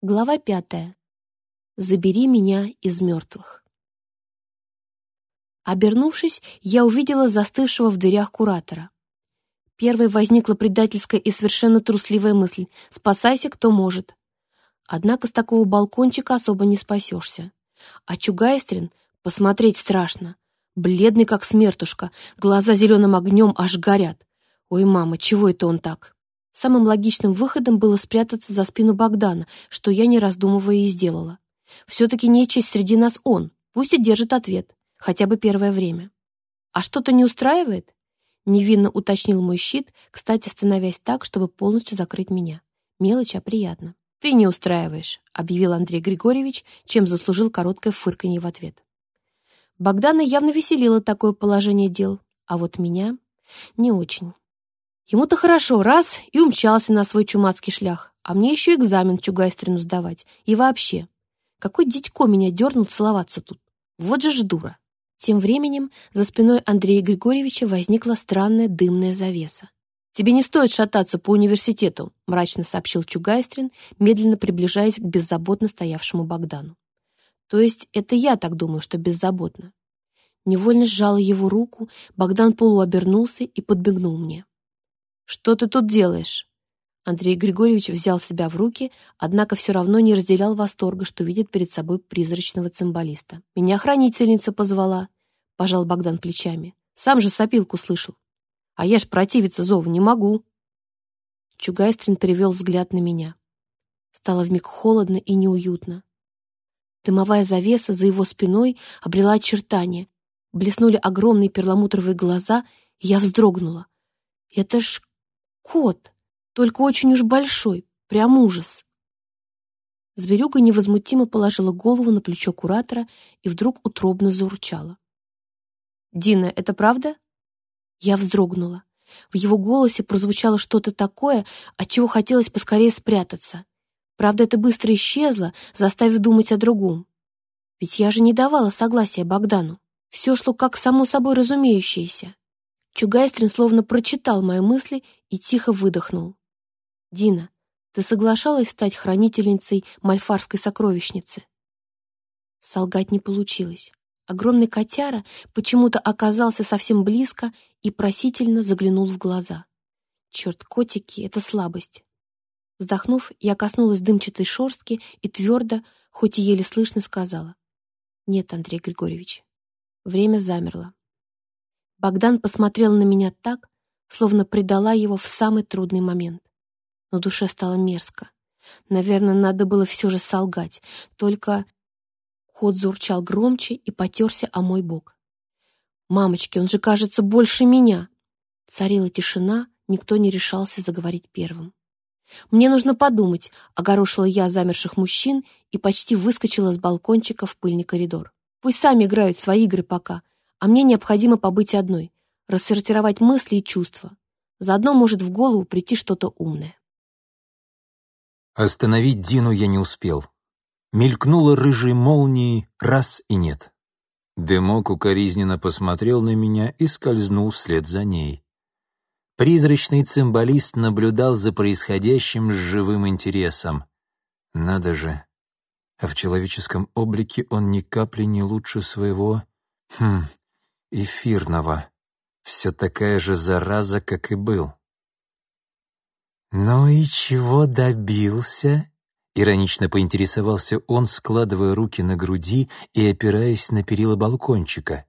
Глава пятая. «Забери меня из мертвых». Обернувшись, я увидела застывшего в дверях куратора. Первой возникла предательская и совершенно трусливая мысль «спасайся, кто может». Однако с такого балкончика особо не спасешься. А Чугайстрин посмотреть страшно. Бледный, как смертушка, глаза зеленым огнем аж горят. Ой, мама, чего это он так? Самым логичным выходом было спрятаться за спину Богдана, что я, не раздумывая, и сделала. Все-таки нечисть среди нас он, пусть и держит ответ, хотя бы первое время. «А что-то не устраивает?» Невинно уточнил мой щит, кстати, становясь так, чтобы полностью закрыть меня. Мелочь, а приятно. «Ты не устраиваешь», — объявил Андрей Григорьевич, чем заслужил короткое фырканье в ответ. Богдана явно веселило такое положение дел, а вот меня — не очень. Ему-то хорошо, раз, и умчался на свой чумацкий шлях, а мне еще экзамен Чугайстрину сдавать. И вообще, какой дядько меня дернул целоваться тут? Вот же ж дура. Тем временем за спиной Андрея Григорьевича возникла странная дымная завеса. «Тебе не стоит шататься по университету», — мрачно сообщил Чугайстрин, медленно приближаясь к беззаботно стоявшему Богдану. «То есть это я так думаю, что беззаботно?» Невольно сжала его руку, Богдан полуобернулся и подбегнул мне. «Что ты тут делаешь?» Андрей Григорьевич взял себя в руки, однако все равно не разделял восторга, что видит перед собой призрачного цимбалиста. «Меня хранительница позвала», — пожал Богдан плечами. «Сам же сопилку слышал. А я ж противиться зову не могу». Чугайстрин перевел взгляд на меня. Стало вмиг холодно и неуютно. Дымовая завеса за его спиной обрела очертания. Блеснули огромные перламутровые глаза, и я вздрогнула. Это ж Кот, только очень уж большой, прям ужас. Зверюга невозмутимо положила голову на плечо куратора и вдруг утробно заурчала. «Дина, это правда?» Я вздрогнула. В его голосе прозвучало что-то такое, от чего хотелось поскорее спрятаться. Правда, это быстро исчезло, заставив думать о другом. Ведь я же не давала согласия Богдану. Все шло как само собой разумеющееся. Чугайстрин словно прочитал мои мысли и тихо выдохнул. «Дина, ты соглашалась стать хранительницей мальфарской сокровищницы?» Солгать не получилось. Огромный котяра почему-то оказался совсем близко и просительно заглянул в глаза. Черт, котики — это слабость. Вздохнув, я коснулась дымчатой шорстки и твердо, хоть и еле слышно, сказала. «Нет, Андрей Григорьевич». Время замерло. Богдан посмотрел на меня так, словно предала его в самый трудный момент. Но душе стало мерзко. Наверное, надо было все же солгать, только... Кот заурчал громче и потерся о мой бок. «Мамочки, он же, кажется, больше меня!» Царила тишина, никто не решался заговорить первым. «Мне нужно подумать», — огорошила я замерших мужчин и почти выскочила с балкончика в пыльный коридор. «Пусть сами играют свои игры пока, а мне необходимо побыть одной, рассортировать мысли и чувства. Заодно может в голову прийти что-то умное. Остановить Дину я не успел. Мелькнула рыжей молнией раз и нет. Дымок укоризненно посмотрел на меня и скользнул вслед за ней. Призрачный цимбалист наблюдал за происходящим с живым интересом. Надо же, а в человеческом облике он ни капли не лучше своего... Хм, эфирного. Все такая же зараза, как и был. «Ну и чего добился?» Иронично поинтересовался он, складывая руки на груди и опираясь на перила балкончика.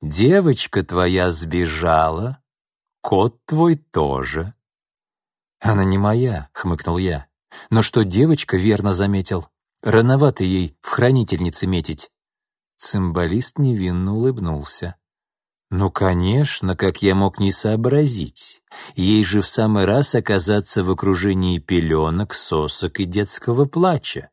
«Девочка твоя сбежала, кот твой тоже». «Она не моя», — хмыкнул я. «Но что девочка верно заметил. Рановато ей в хранительнице метить. Цимбалист невинно улыбнулся. «Ну, конечно, как я мог не сообразить. Ей же в самый раз оказаться в окружении пеленок, сосок и детского плача.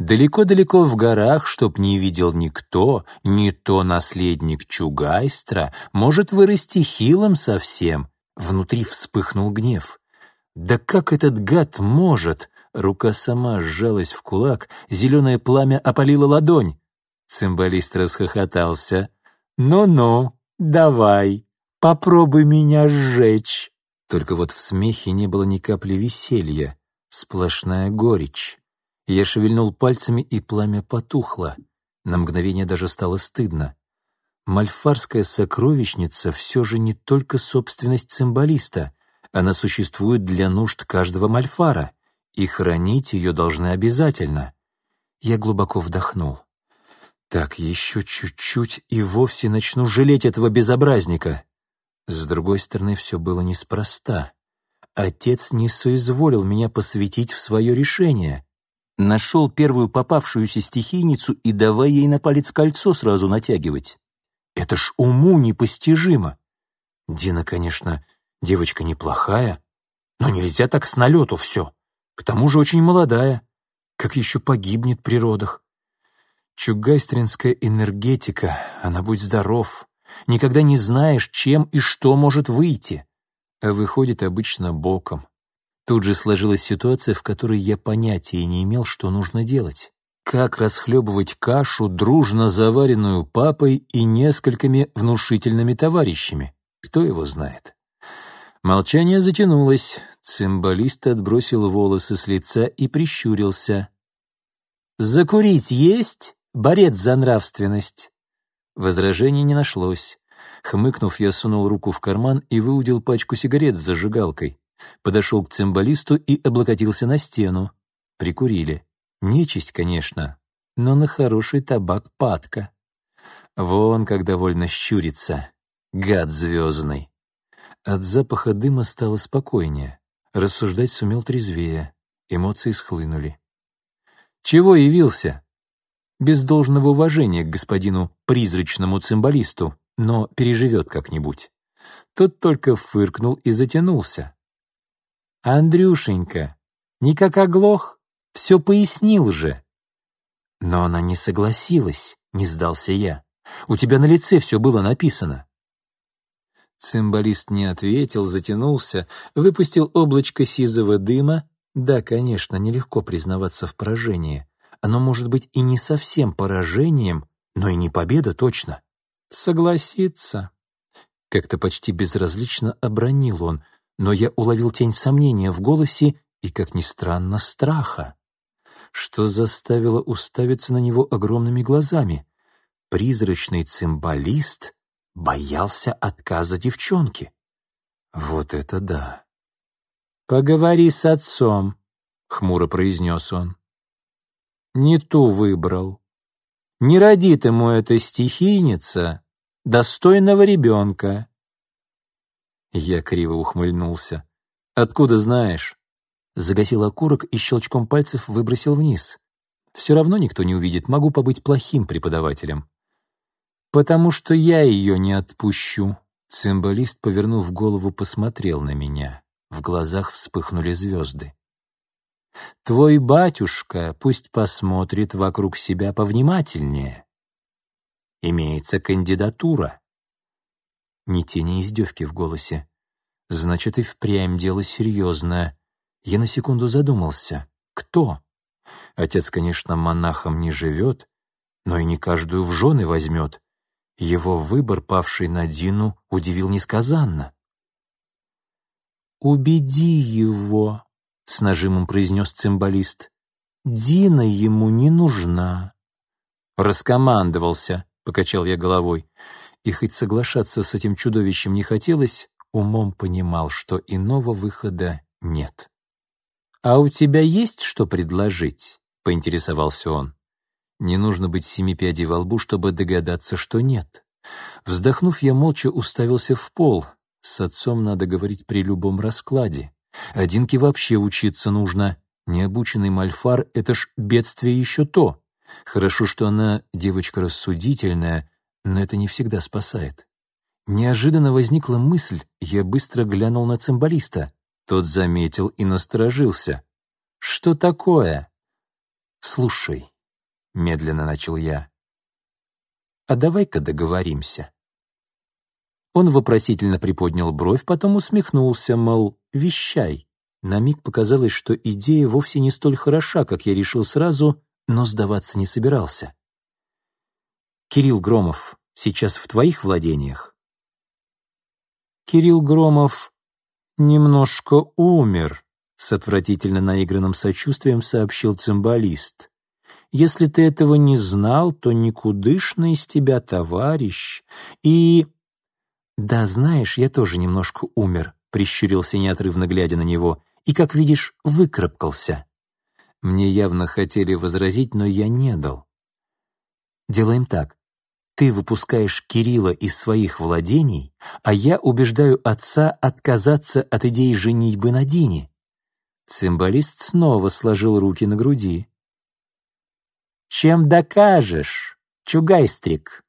Далеко-далеко в горах, чтоб не видел никто, не то наследник Чугайстра, может вырасти хилым совсем». Внутри вспыхнул гнев. «Да как этот гад может?» Рука сама сжалась в кулак, зеленое пламя опалило ладонь. Цимбалист расхохотался. «Ну-ну, давай, попробуй меня сжечь». Только вот в смехе не было ни капли веселья, сплошная горечь. Я шевельнул пальцами, и пламя потухло. На мгновение даже стало стыдно. Мальфарская сокровищница все же не только собственность цимбалиста. Она существует для нужд каждого мальфара, и хранить ее должны обязательно. Я глубоко вдохнул. Так, еще чуть-чуть, и вовсе начну жалеть этого безобразника. С другой стороны, все было неспроста. Отец не соизволил меня посвятить в свое решение. Нашел первую попавшуюся стихийницу и давай ей на палец кольцо сразу натягивать. Это ж уму непостижимо. Дина, конечно, девочка неплохая, но нельзя так с налету все. К тому же очень молодая. Как еще погибнет при родах. Чугайстринская энергетика, она будь здоров. Никогда не знаешь, чем и что может выйти. А выходит обычно боком. Тут же сложилась ситуация, в которой я понятия не имел, что нужно делать. Как расхлебывать кашу, дружно заваренную папой и несколькими внушительными товарищами? Кто его знает? Молчание затянулось. Цимбалист отбросил волосы с лица и прищурился. «Закурить есть?» Борец за нравственность!» Возражений не нашлось. Хмыкнув, я сунул руку в карман и выудил пачку сигарет с зажигалкой. Подошел к цимбалисту и облокотился на стену. Прикурили. Нечисть, конечно, но на хороший табак падка. Вон как довольно щурится. Гад звездный. От запаха дыма стало спокойнее. Рассуждать сумел трезвее. Эмоции схлынули. «Чего явился?» Без должного уважения к господину призрачному цимбалисту, но переживет как-нибудь. Тот только фыркнул и затянулся. «Андрюшенька, никак оглох, все пояснил же». Но она не согласилась, не сдался я. У тебя на лице все было написано. Цимбалист не ответил, затянулся, выпустил облачко сизого дыма. Да, конечно, нелегко признаваться в поражении оно может быть и не совсем поражением, но и не победа точно. Согласиться. Как-то почти безразлично обронил он, но я уловил тень сомнения в голосе и, как ни странно, страха. Что заставило уставиться на него огромными глазами? Призрачный цимбалист боялся отказа девчонки. Вот это да! «Поговори с отцом», — хмуро произнес он не ту выбрал. Не родит ему эта стихийница достойного ребенка. Я криво ухмыльнулся. «Откуда знаешь?» Загасил окурок и щелчком пальцев выбросил вниз. «Все равно никто не увидит, могу побыть плохим преподавателем». «Потому что я ее не отпущу». Цимбалист, повернув голову, посмотрел на меня. В глазах вспыхнули звезды. Твой батюшка пусть посмотрит вокруг себя повнимательнее. Имеется кандидатура. Ни тени издевки в голосе. Значит, и впрямь дело серьезное. Я на секунду задумался. Кто? Отец, конечно, монахом не живет, но и не каждую в жены возьмет. Его выбор, павший на Дину, удивил несказанно. «Убеди его», — с нажимом произнес цимбалист. «Дина ему не нужна». «Раскомандовался», — покачал я головой. И хоть соглашаться с этим чудовищем не хотелось, умом понимал, что иного выхода нет. «А у тебя есть что предложить?» — поинтересовался он. Не нужно быть семи пядей во лбу, чтобы догадаться, что нет. Вздохнув, я молча уставился в пол. С отцом надо говорить при любом раскладе. Одинке вообще учиться нужно. Необученный мальфар — это ж бедствие еще то. Хорошо, что она девочка рассудительная, но это не всегда спасает. Неожиданно возникла мысль, я быстро глянул на цимбалиста. Тот заметил и насторожился. «Что такое?» «Слушай», — медленно начал я, — «а давай-ка договоримся». Он вопросительно приподнял бровь, потом усмехнулся, мол, «вещай». На миг показалось, что идея вовсе не столь хороша, как я решил сразу, но сдаваться не собирался. «Кирилл Громов сейчас в твоих владениях?» «Кирилл Громов немножко умер», с отвратительно наигранным сочувствием сообщил цимбалист. «Если ты этого не знал, то никудышный из тебя товарищ. И...» «Да, знаешь, я тоже немножко умер», — прищурился неотрывно глядя на него, «и, как видишь, выкрапкался». Мне явно хотели возразить, но я не дал. «Делаем так. Ты выпускаешь Кирилла из своих владений, а я убеждаю отца отказаться от идеи женитьбы на Дине. Цимбалист снова сложил руки на груди. «Чем докажешь, чугайстрик?»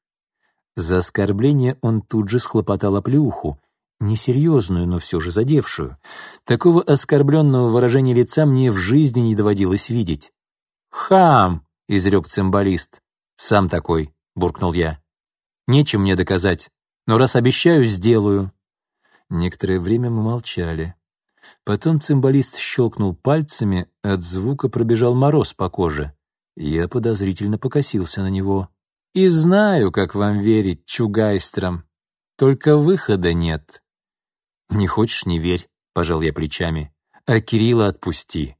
За оскорбление он тут же схлопотал оплеуху, несерьезную, но все же задевшую. Такого оскорбленного выражения лица мне в жизни не доводилось видеть. «Хам!» — изрек цимбалист. «Сам такой», — буркнул я. «Нечем мне доказать, но раз обещаю, сделаю». Некоторое время мы молчали. Потом цимбалист щелкнул пальцами, от звука пробежал мороз по коже. Я подозрительно покосился на него. «И знаю, как вам верить, чугайстрам. Только выхода нет». «Не хочешь — не верь», — пожал я плечами. «А Кирилла отпусти».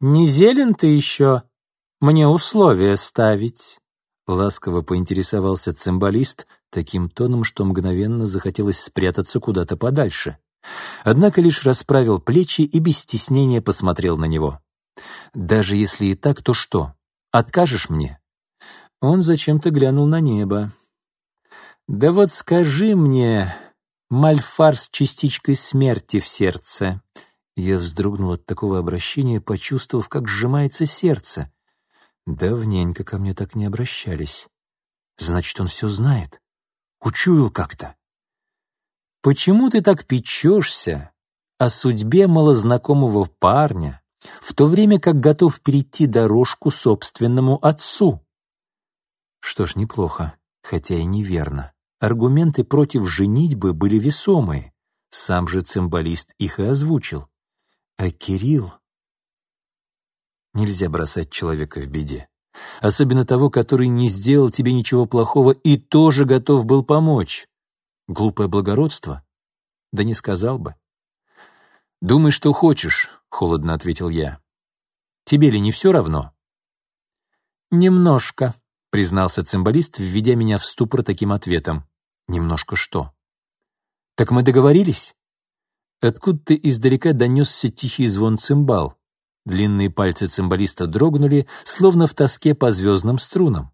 «Не зелен ты еще? Мне условия ставить». Ласково поинтересовался цимбалист таким тоном, что мгновенно захотелось спрятаться куда-то подальше. Однако лишь расправил плечи и без стеснения посмотрел на него. «Даже если и так, то что? Откажешь мне?» Он зачем-то глянул на небо. «Да вот скажи мне, мальфар с частичкой смерти в сердце». Я вздрогнул от такого обращения, почувствовав, как сжимается сердце. Давненько ко мне так не обращались. Значит, он все знает. Учуял как-то. Почему ты так печешься о судьбе малознакомого парня, в то время как готов перейти дорожку собственному отцу? Что ж, неплохо, хотя и неверно. Аргументы против женитьбы были весомые. Сам же цимбалист их и озвучил. А Кирилл... Нельзя бросать человека в беде. Особенно того, который не сделал тебе ничего плохого и тоже готов был помочь. Глупое благородство? Да не сказал бы. «Думай, что хочешь», — холодно ответил я. «Тебе ли не все равно?» «Немножко», — признался цимбалист, введя меня в ступор таким ответом. «Немножко что?» «Так мы договорились?» Откуда-то издалека донесся тихий звон цимбал. Длинные пальцы цимбалиста дрогнули, словно в тоске по звездным струнам.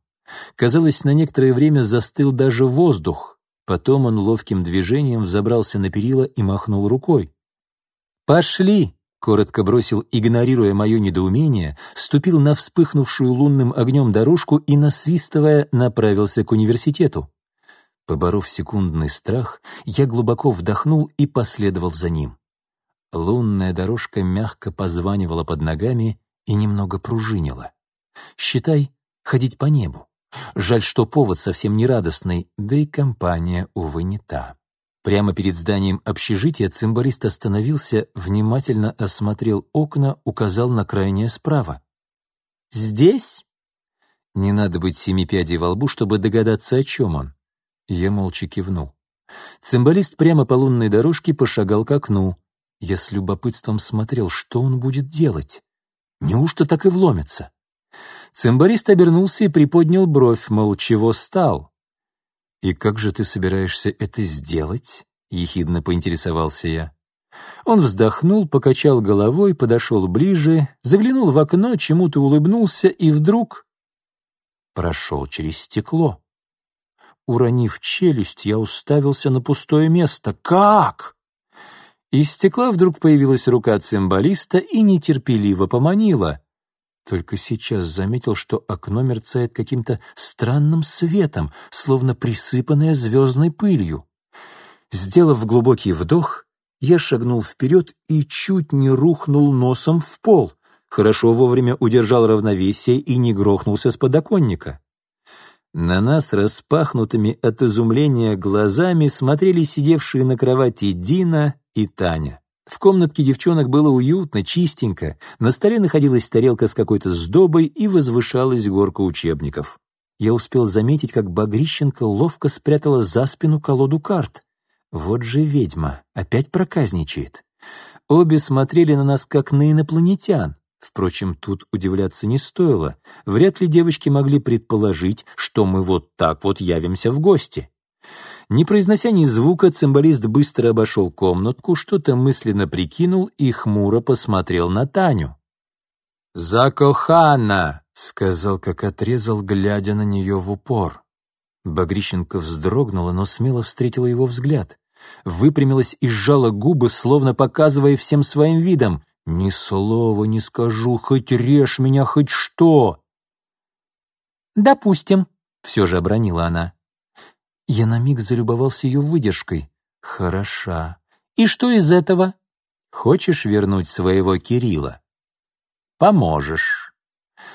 Казалось, на некоторое время застыл даже воздух, Потом он ловким движением взобрался на перила и махнул рукой. «Пошли!» — коротко бросил, игнорируя мое недоумение, ступил на вспыхнувшую лунным огнем дорожку и, насвистывая, направился к университету. Поборов секундный страх, я глубоко вдохнул и последовал за ним. Лунная дорожка мягко позванивала под ногами и немного пружинила. Считай, ходить по небу. Жаль, что повод совсем не радостный, да и компания, увы, не та. Прямо перед зданием общежития цимбалист остановился, внимательно осмотрел окна, указал на крайнее справа. «Здесь?» Не надо быть семи пядей во лбу, чтобы догадаться, о чем он. Я молча кивнул. Цимбалист прямо по лунной дорожке пошагал к окну. Я с любопытством смотрел, что он будет делать. Неужто так и вломится? Цимбарист обернулся и приподнял бровь, мол, чего стал? «И как же ты собираешься это сделать?» — ехидно поинтересовался я. Он вздохнул, покачал головой, подошел ближе, заглянул в окно, чему-то улыбнулся и вдруг прошел через стекло. Уронив челюсть, я уставился на пустое место. «Как?» Из стекла вдруг появилась рука цимбалиста и нетерпеливо поманила. Только сейчас заметил, что окно мерцает каким-то странным светом, словно присыпанное звездной пылью. Сделав глубокий вдох, я шагнул вперед и чуть не рухнул носом в пол. Хорошо вовремя удержал равновесие и не грохнулся с подоконника. На нас распахнутыми от изумления глазами смотрели сидевшие на кровати Дина и Таня. В комнатке девчонок было уютно, чистенько, на столе находилась тарелка с какой-то сдобой и возвышалась горка учебников. Я успел заметить, как Багрищенко ловко спрятала за спину колоду карт. Вот же ведьма, опять проказничает. Обе смотрели на нас, как на инопланетян. Впрочем, тут удивляться не стоило. Вряд ли девочки могли предположить, что мы вот так вот явимся в гости. Не произнося ни звука, цимбалист быстро обошел комнатку, что-то мысленно прикинул и хмуро посмотрел на Таню. «Закохана!» — сказал, как отрезал, глядя на нее в упор. Багрищенко вздрогнула, но смело встретила его взгляд. Выпрямилась и сжала губы, словно показывая всем своим видом. «Ни слова не скажу, хоть режь меня, хоть что!» «Допустим», — все же обронила она. Я на миг залюбовался ее выдержкой. «Хороша. И что из этого?» «Хочешь вернуть своего Кирилла?» «Поможешь».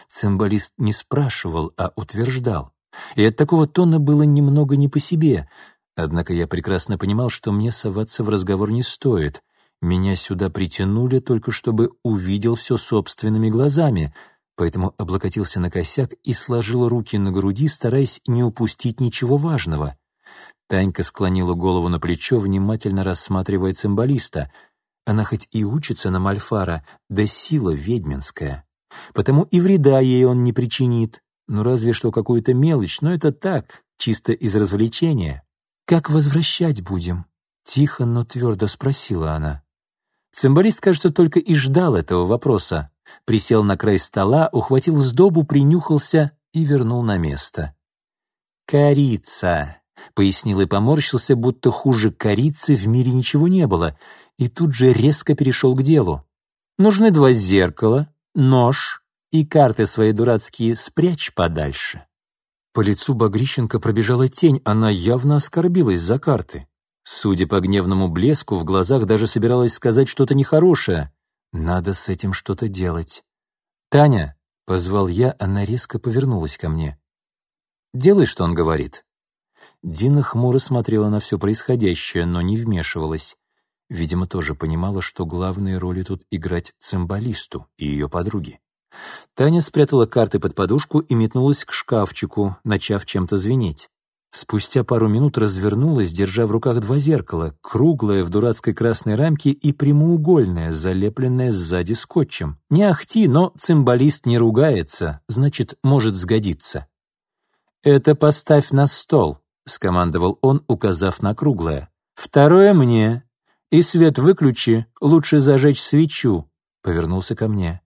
Цимбалист не спрашивал, а утверждал. И от такого тона было немного не по себе. Однако я прекрасно понимал, что мне соваться в разговор не стоит. Меня сюда притянули только чтобы увидел все собственными глазами, поэтому облокотился на косяк и сложил руки на груди, стараясь не упустить ничего важного. Танька склонила голову на плечо, внимательно рассматривая цимбалиста. Она хоть и учится на Мальфара, да сила ведьминская. Потому и вреда ей он не причинит. Ну, разве что какую-то мелочь, но это так, чисто из развлечения. «Как возвращать будем?» — тихо, но твердо спросила она. Цимбалист, кажется, только и ждал этого вопроса. Присел на край стола, ухватил сдобу, принюхался и вернул на место. «Корица», — пояснил и поморщился, будто хуже корицы в мире ничего не было, и тут же резко перешел к делу. «Нужны два зеркала, нож и карты свои дурацкие спрячь подальше». По лицу Багрищенко пробежала тень, она явно оскорбилась за карты. Судя по гневному блеску, в глазах даже собиралась сказать что-то нехорошее. «Надо с этим что-то делать». «Таня», — позвал я, она резко повернулась ко мне. «Делай, что он говорит». Дина хмуро смотрела на все происходящее, но не вмешивалась. Видимо, тоже понимала, что главные роли тут играть цимбалисту и ее подруги. Таня спрятала карты под подушку и метнулась к шкафчику, начав чем-то звенеть. Спустя пару минут развернулась, держа в руках два зеркала, круглое в дурацкой красной рамке и прямоугольное, залепленное сзади скотчем. Не ахти, но цимбалист не ругается, значит, может сгодиться. «Это поставь на стол», — скомандовал он, указав на круглое. «Второе мне. И свет выключи, лучше зажечь свечу», — повернулся ко мне.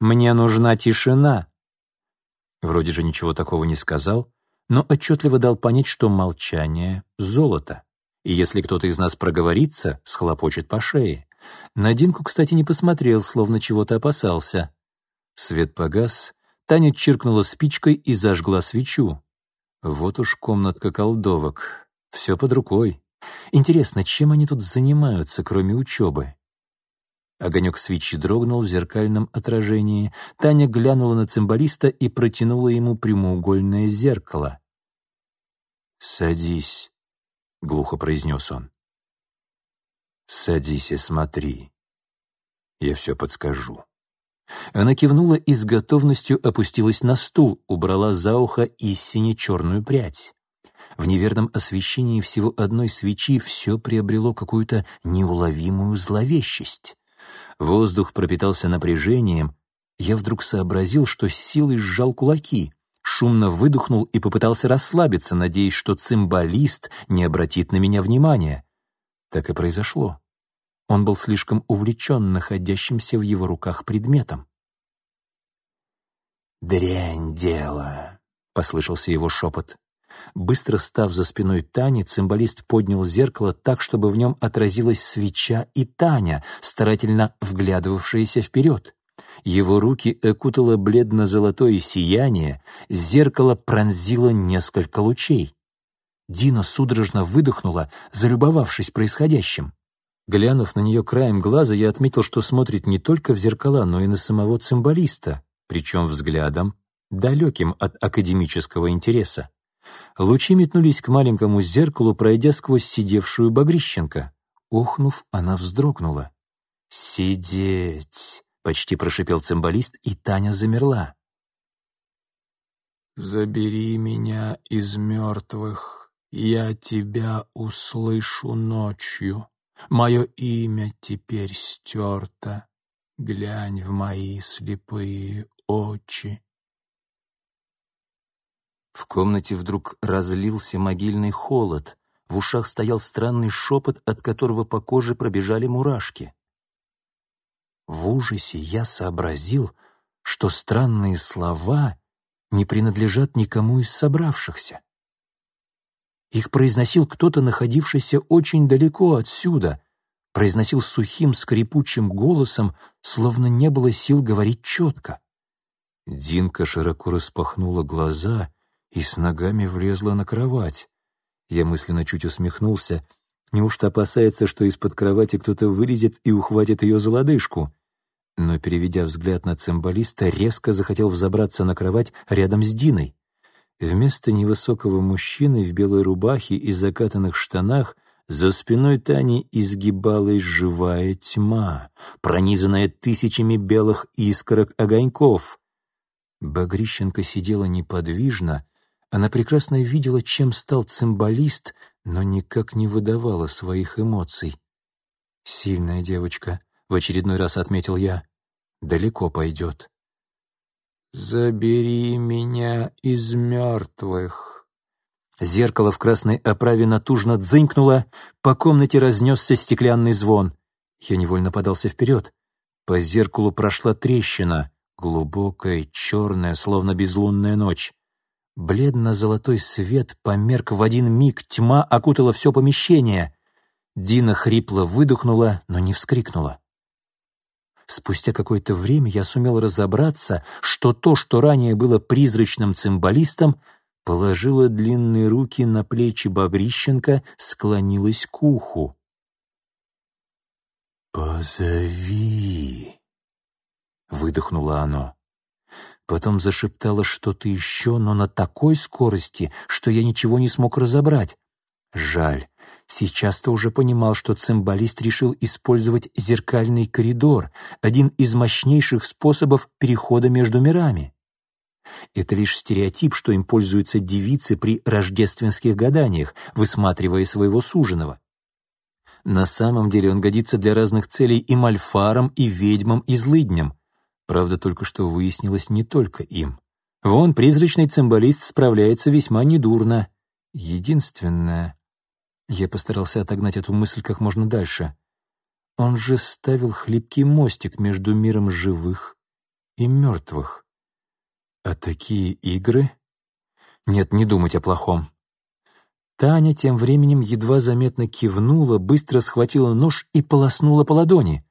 Мне нужна тишина». Вроде же ничего такого не сказал, но отчетливо дал понять, что молчание — золото. И если кто-то из нас проговорится, схлопочет по шее. На Динку, кстати, не посмотрел, словно чего-то опасался. Свет погас, Таня чиркнула спичкой и зажгла свечу. Вот уж комнатка колдовок. Все под рукой. Интересно, чем они тут занимаются, кроме учебы? Огонек свечи дрогнул в зеркальном отражении. Таня глянула на цимбалиста и протянула ему прямоугольное зеркало. «Садись», — глухо произнес он. «Садись и смотри. Я все подскажу». Она кивнула и с готовностью опустилась на стул, убрала за ухо истине черную прядь. В неверном освещении всего одной свечи все приобрело какую-то неуловимую зловещесть. Воздух пропитался напряжением. Я вдруг сообразил, что с силой сжал кулаки, шумно выдохнул и попытался расслабиться, надеясь, что цимбалист не обратит на меня внимания. Так и произошло. Он был слишком увлечен находящимся в его руках предметом. «Дрянь дело», — послышался его шепот. Быстро став за спиной Тани, цимбалист поднял зеркало так, чтобы в нем отразилась свеча и Таня, старательно вглядывавшаяся вперед. Его руки окутало бледно-золотое сияние, зеркало пронзило несколько лучей. Дина судорожно выдохнула, залюбовавшись происходящим. Глянув на нее краем глаза, я отметил, что смотрит не только в зеркала, но и на самого цимбалиста, причем взглядом, далеким от академического интереса. Лучи метнулись к маленькому зеркалу, пройдя сквозь сидевшую Багрищенко. Охнув, она вздрогнула. «Сидеть!» — почти прошипел цимбалист, и Таня замерла. «Забери меня из мертвых, я тебя услышу ночью», Мое имя теперь стерто. Глянь в мои слепые очи. В комнате вдруг разлился могильный холод. В ушах стоял странный шепот, от которого по коже пробежали мурашки. В ужасе я сообразил, что странные слова не принадлежат никому из собравшихся. Их произносил кто-то, находившийся очень далеко отсюда, произносил сухим скрипучим голосом, словно не было сил говорить четко. Динка широко распахнула глаза и с ногами влезла на кровать. Я мысленно чуть усмехнулся. Неужто опасается, что из-под кровати кто-то вылезет и ухватит ее за лодыжку? Но, переведя взгляд на цимбалиста, резко захотел взобраться на кровать рядом с Диной. Вместо невысокого мужчины в белой рубахе и закатанных штанах за спиной Тани изгибалась живая тьма, пронизанная тысячами белых искорок огоньков. Багрищенко сидела неподвижно, она прекрасно видела, чем стал цимбалист, но никак не выдавала своих эмоций. «Сильная девочка», — в очередной раз отметил я, — «далеко пойдет». «Забери меня из мертвых». Зеркало в красной оправе натужно дзынькнуло, по комнате разнесся стеклянный звон. Я невольно подался вперед. По зеркалу прошла трещина, глубокая, черная, словно безлунная ночь. Бледно-золотой свет померк в один миг, тьма окутала все помещение. Дина хрипло выдохнула, но не вскрикнула. Спустя какое-то время я сумел разобраться, что то, что ранее было призрачным цимбалистом, положила длинные руки на плечи Багрищенко, склонилась к уху. «Позови!» — выдохнуло оно. Потом зашептала что-то еще, но на такой скорости, что я ничего не смог разобрать. Жаль. Сейчас-то уже понимал, что цимбалист решил использовать зеркальный коридор, один из мощнейших способов перехода между мирами. Это лишь стереотип, что им пользуются девицы при рождественских гаданиях, высматривая своего суженого. На самом деле он годится для разных целей и мальфарам, и ведьмам, и злыдням. Правда, только что выяснилось не только им. Вон, призрачный цимбалист справляется весьма недурно. Единственное... Я постарался отогнать эту мысль как можно дальше. Он же ставил хлипкий мостик между миром живых и мертвых. А такие игры... Нет, не думать о плохом. Таня тем временем едва заметно кивнула, быстро схватила нож и полоснула по ладони.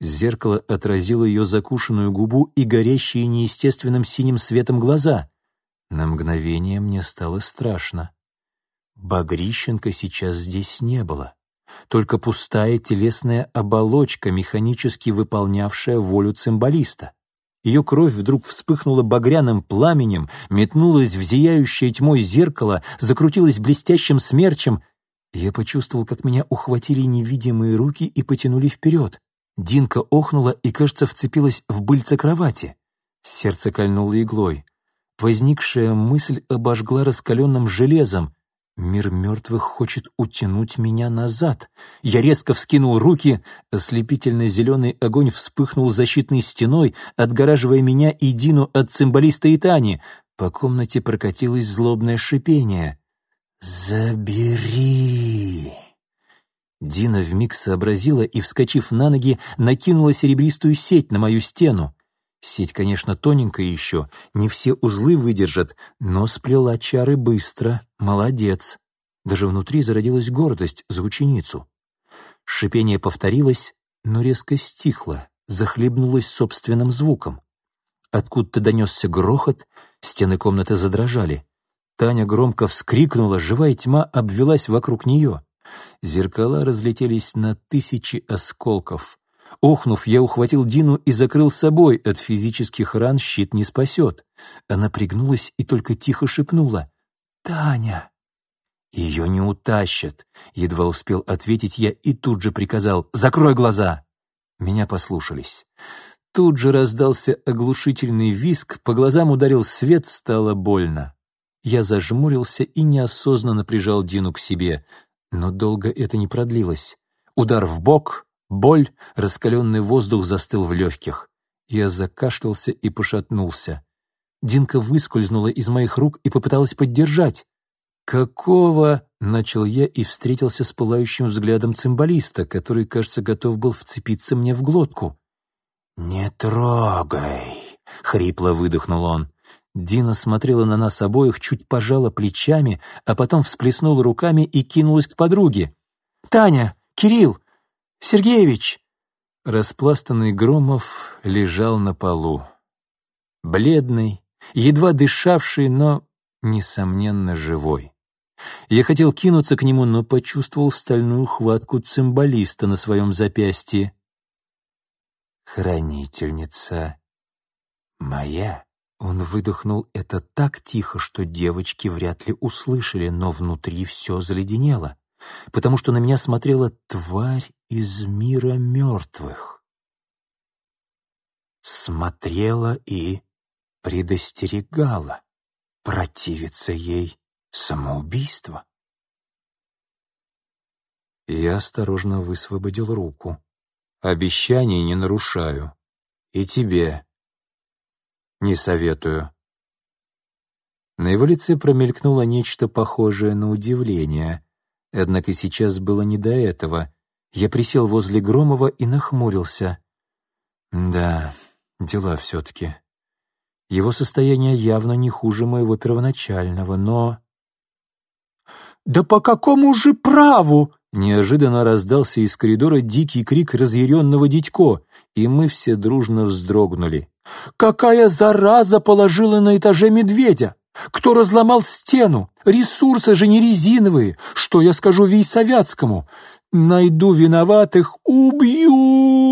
Зеркало отразило ее закушенную губу и горящие неестественным синим светом глаза. На мгновение мне стало страшно. Багрищенко сейчас здесь не было. Только пустая телесная оболочка, механически выполнявшая волю цимбалиста. Ее кровь вдруг вспыхнула багряным пламенем, метнулась в зияющее тьмой зеркало, закрутилась блестящим смерчем. Я почувствовал, как меня ухватили невидимые руки и потянули вперед. Динка охнула и, кажется, вцепилась в быльце кровати. Сердце кольнуло иглой. Возникшая мысль обожгла раскаленным железом. Мир мертвых хочет утянуть меня назад. Я резко вскинул руки, ослепительно зеленый огонь вспыхнул защитной стеной, отгораживая меня и Дину от цимбалиста Тани. По комнате прокатилось злобное шипение. «Забери!» Дина вмиг сообразила и, вскочив на ноги, накинула серебристую сеть на мою стену. Сеть, конечно, тоненькая еще, не все узлы выдержат, но сплела чары быстро. Молодец. Даже внутри зародилась гордость за ученицу. Шипение повторилось, но резко стихло, захлебнулось собственным звуком. Откуда-то донесся грохот, стены комнаты задрожали. Таня громко вскрикнула, живая тьма обвелась вокруг нее. Зеркала разлетелись на тысячи осколков. Охнув, я ухватил Дину и закрыл собой, от физических ран щит не спасет. Она пригнулась и только тихо шепнула «Таня!» «Ее не утащат», — едва успел ответить я и тут же приказал «Закрой глаза!» Меня послушались. Тут же раздался оглушительный виск, по глазам ударил свет, стало больно. Я зажмурился и неосознанно прижал Дину к себе. Но долго это не продлилось. Удар в бок, боль, раскаленный воздух застыл в легких. Я закашлялся и пошатнулся. Динка выскользнула из моих рук и попыталась поддержать. «Какого?» — начал я и встретился с пылающим взглядом цимбалиста, который, кажется, готов был вцепиться мне в глотку. «Не трогай!» — хрипло выдохнул он. Дина смотрела на нас обоих, чуть пожала плечами, а потом всплеснула руками и кинулась к подруге. «Таня! Кирилл! Сергеевич!» Распластанный Громов лежал на полу. Бледный, едва дышавший, но, несомненно, живой. Я хотел кинуться к нему, но почувствовал стальную хватку цимбалиста на своем запястье. «Хранительница моя». Он выдохнул это так тихо, что девочки вряд ли услышали, но внутри все заледенело, потому что на меня смотрела тварь из мира мертвых. Смотрела и предостерегала противиться ей самоубийство. Я осторожно высвободил руку. Обещаний не нарушаю. И тебе не советую. На его лице промелькнуло нечто похожее на удивление. Однако сейчас было не до этого. Я присел возле Громова и нахмурился. Да, дела все-таки. Его состояние явно не хуже моего первоначального, но... «Да по какому же праву?» Неожиданно раздался из коридора дикий крик разъяренного дядько, и мы все дружно вздрогнули. «Какая зараза положила на этаже медведя? Кто разломал стену? Ресурсы же не резиновые. Что я скажу Вейсовятскому? Найду виноватых, убью!»